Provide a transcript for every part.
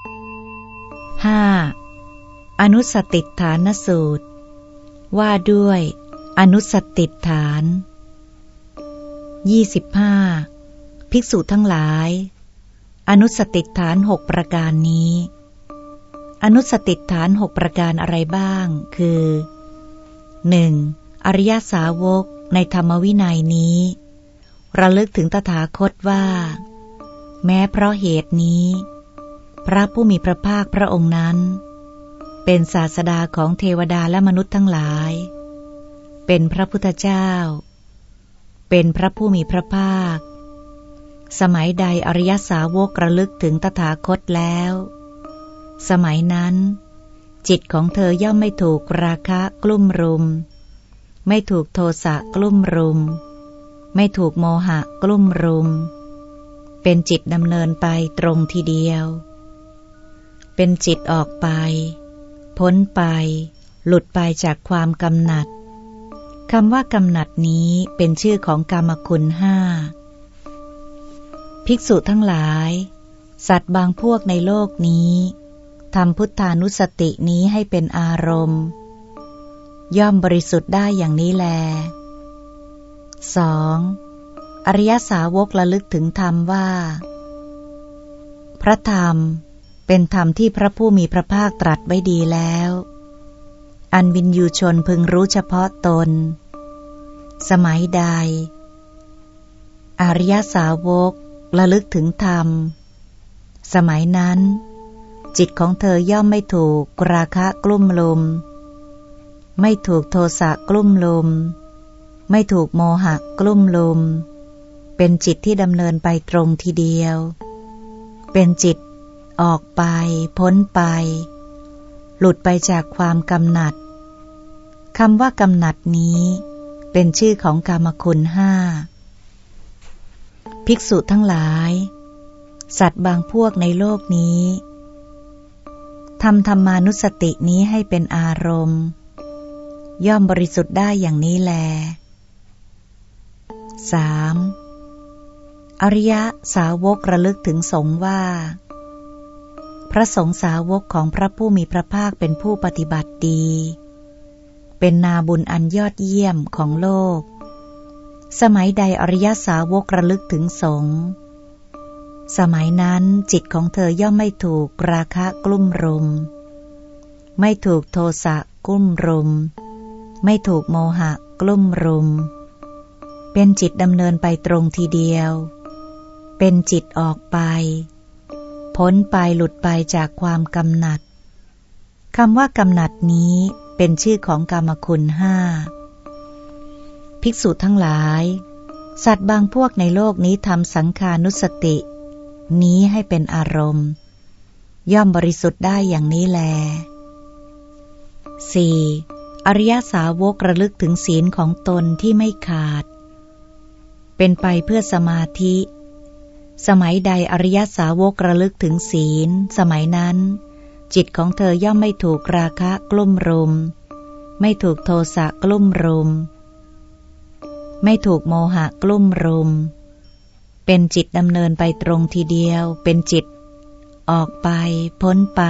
5. อนุสติฐานสูตร ว่าด้วย อนุสติฐาน 25. ภิกษุทั้งหลาย อนุสติฐานหกประการนี้ อนุสติฐานหกประการอะไรบ้าง คือ 1. อริยสาวกในธรรมวินัยนี้ ระลึกถึงตถาคตว่า แม้เพราะเหตุนี้ พระผู้มีพระภาคพระองค์นั้น เป็นศาสดาของเทวดาและมนุษย์ทั้งหลาย เป็นพระพุทธเจ้า เป็นพระผู้มีพระภาค สมัยใดอริยสาวกระลึกถึงตถาคตแล้ว สมัยนั้น จิตของเธอย่อมไม่ถูกราคะกลุ่มรุม ไม่ถูกโทสะกลุ่มรุม ไม่ถูกโมหะกลุ่มรุม เป็นจิตดำเนินไปตรงทีเดียว เป็นจิตออกไป พ้นไป หลุดไปจากความกำหนัดคำว่ากำหนัดนี้เป็นชื่อของกรรมคุณห้า ภิกษุทั้งหลาย สัตว์บางพวกในโลกนี้ทำพุทธานุสตินี้ให้เป็นอารมณ์ ย่อมบริสุทธิ์ได้อย่างนี้แล 2. อริยสาวกระลึกถึงธรรมว่า พระธรรม เป็นธรรมที่พระผู้มีพระภาคตรัสไว้ดีแล้ว อันวินยูชนพึงรู้เฉพาะตน สมัยใด อริยสาวกระลึกถึงธรรม สมัยนั้น จิตของเธอย่อมไม่ถูกราคะกลุ่มลม ไม่ถูกโทสะกลุ่มลม ไม่ถูกโมหะกลุ่มลม เป็นจิตที่ดำเนินไปตรงทีเดียว เป็นจิต ออกไป พ้นไป หลุดไปจากความกำหนัดคำว่ากำหนัดนี้เป็นชื่อของกรรมคุณห้า ภิกษุทั้งหลาย สัตว์บางพวกในโลกนี้ทำธรรมานุสตินี้ให้เป็นอารมณ์ ย่อมบริสุทธิ์ได้อย่างนี้แล 3. อริยะสาวกระลึกถึงสงว่า พระสงฆ์สาวกของพระผู้มีพระภาคเป็นผู้ปฏิบัติดี เป็นนาบุญอันยอดเยี่ยมของโลก สมัยใดอริยสาวกระลึกถึงสงฆ์สมัยนั้นจิตของเธอย่อมไม่ถูกราคะกลุ่มรุม ไม่ถูกโทสะกลุ่มรุม ไม่ถูกโมหะกลุ่มรุม เป็นจิตดำเนินไปตรงทีเดียว เป็นจิตออกไป พ้นไปหลุดไปจากความกำหนัดคำว่ากำหนัดนี้เป็นชื่อของกรรมคุณห้าภิกษุทั้งหลาย สัตว์บางพวกในโลกนี้ทำสังขานุสติ นี้ให้เป็นอารมณ์ ย่อมบริสุทธิ์ได้อย่างนี้แล 4. อริยสาวกระลึกถึงศีลของตนที่ไม่ขาด เป็นไปเพื่อสมาธิ สมัยใดอริยสาวกระลึกถึงศีล สมัยนั้น จิตของเธอย่อมไม่ถูกราคะกลุ่มรุม ไม่ถูกโทสะกลุ่มรุม ไม่ถูกโมหะกลุ่มรุม เป็นจิตดำเนินไปตรงทีเดียว เป็นจิต ออกไป พ้นไป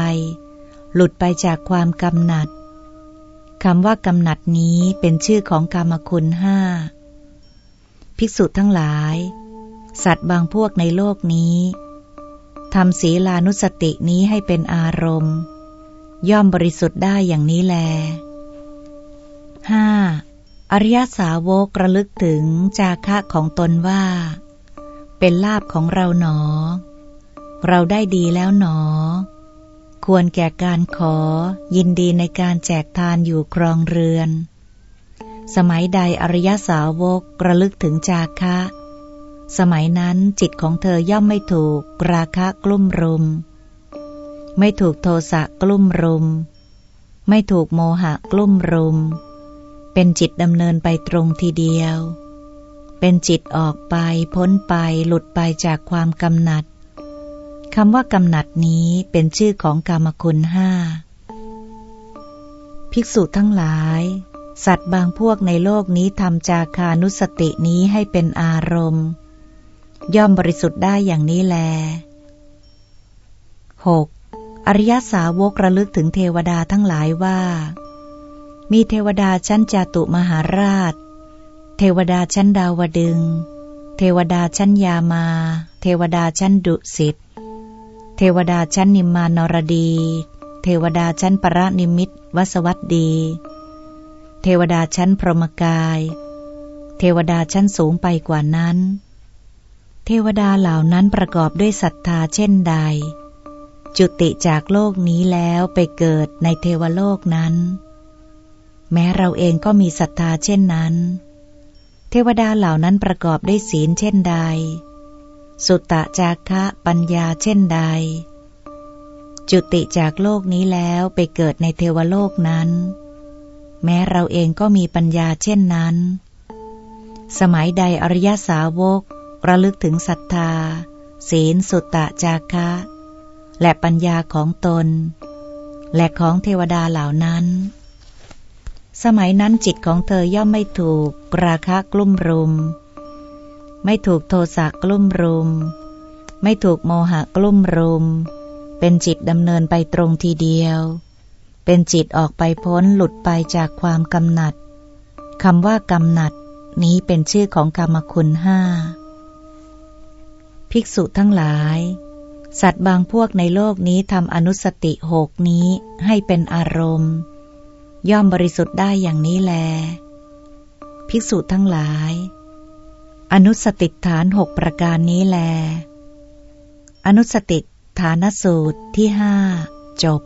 หลุดไปจากความกำหนัดคำว่ากำหนัดนี้เป็นชื่อของกรรมคุณห้า ภิกษุทั้งหลาย สัตว์บางพวกในโลกนี้ทำศีลานุสตินี้ให้เป็นอารมณ์ ย่อมบริสุทธิ์ได้อย่างนี้แล 5. อริยสาวกระลึกถึงจาคะของตนว่า เป็นลาบของเราหนอ เราได้ดีแล้วหนอ ควรแก่การขอยินดีในการแจกทานอยู่ครองเรือน สมัยใดอริยสาวกระลึกถึงจาคะ สมัยนั้นจิตของเธอย่อมไม่ถูกราคะกลุ่มรุม ไม่ถูกโทสะกลุ่มรุม ไม่ถูกโมหะกลุ่มรุม เป็นจิตดำเนินไปตรงทีเดียว เป็นจิตออกไปพ้นไปหลุดไปจากความกำหนัดคำว่ากำหนัดนี้เป็นชื่อของกรรมคุณห้า ภิกษุทั้งหลาย สัตว์บางพวกในโลกนี้ทำจาคานุสตินี้ให้เป็นอารมณ์ ย่อมบริสุทธิ์ได้อย่างนี้แล 6. อริยสาวกระลึกถึงเทวดาทั้งหลายว่า มีเทวดาชั้นจตุมหาราช เทวดาชั้นดาวดึง เทวดาชั้นยามา เทวดาชั้นดุสิต เทวดาชั้นนิมมานรดี เทวดาชั้นปรนิมิตวสวัสดี เทวดาชั้นพรหมกาย เทวดาชั้นสูงไปกว่านั้น ทวดาเหล่านั้นประกอบด้วยศรัทธาเช่นใด จุติจากโลกนี้แล้วไปเกิดในเทวโลกนั้น แม้เราเองก็มีศรัทธาเช่นนั้น เทวดาเหล่านั้นประกอบด้วยศีลเช่นใด สุตตะจาคะปัญญาเช่นใด จุติจากโลกนี้แล้วไปเกิดในเทวโลกนั้น แม้เราเองก็มีปัญญาเช่นนั้น สมัยใดอริยสาวก ระลึกถึงศรัทธา ศีลสุตตะจาคะ และปัญญาของตน และของเทวดาเหล่านั้น สมัยนั้นจิตของเธอย่อมไม่ถูกราคะกลุ่มรุม ไม่ถูกโทสะกลุ่มรุม ไม่ถูกโมหะกลุ่มรุม เป็นจิตดำเนินไปตรงทีเดียว เป็นจิตออกไปพ้นหลุดไปจากความกำหนัดคำว่ากำหนัดนี้เป็นชื่อของกรรมคุณห้า ภิกษุทั้งหลาย สัตว์บางพวกในโลกนี้ทำอนุสติหกนี้ให้เป็นอารมณ์ ย่อมบริสุทธิ์ได้อย่างนี้แล ภิกษุทั้งหลาย อนุสติฐานหกประการนี้แล อนุสติฐานสูตรที่ห้าจบ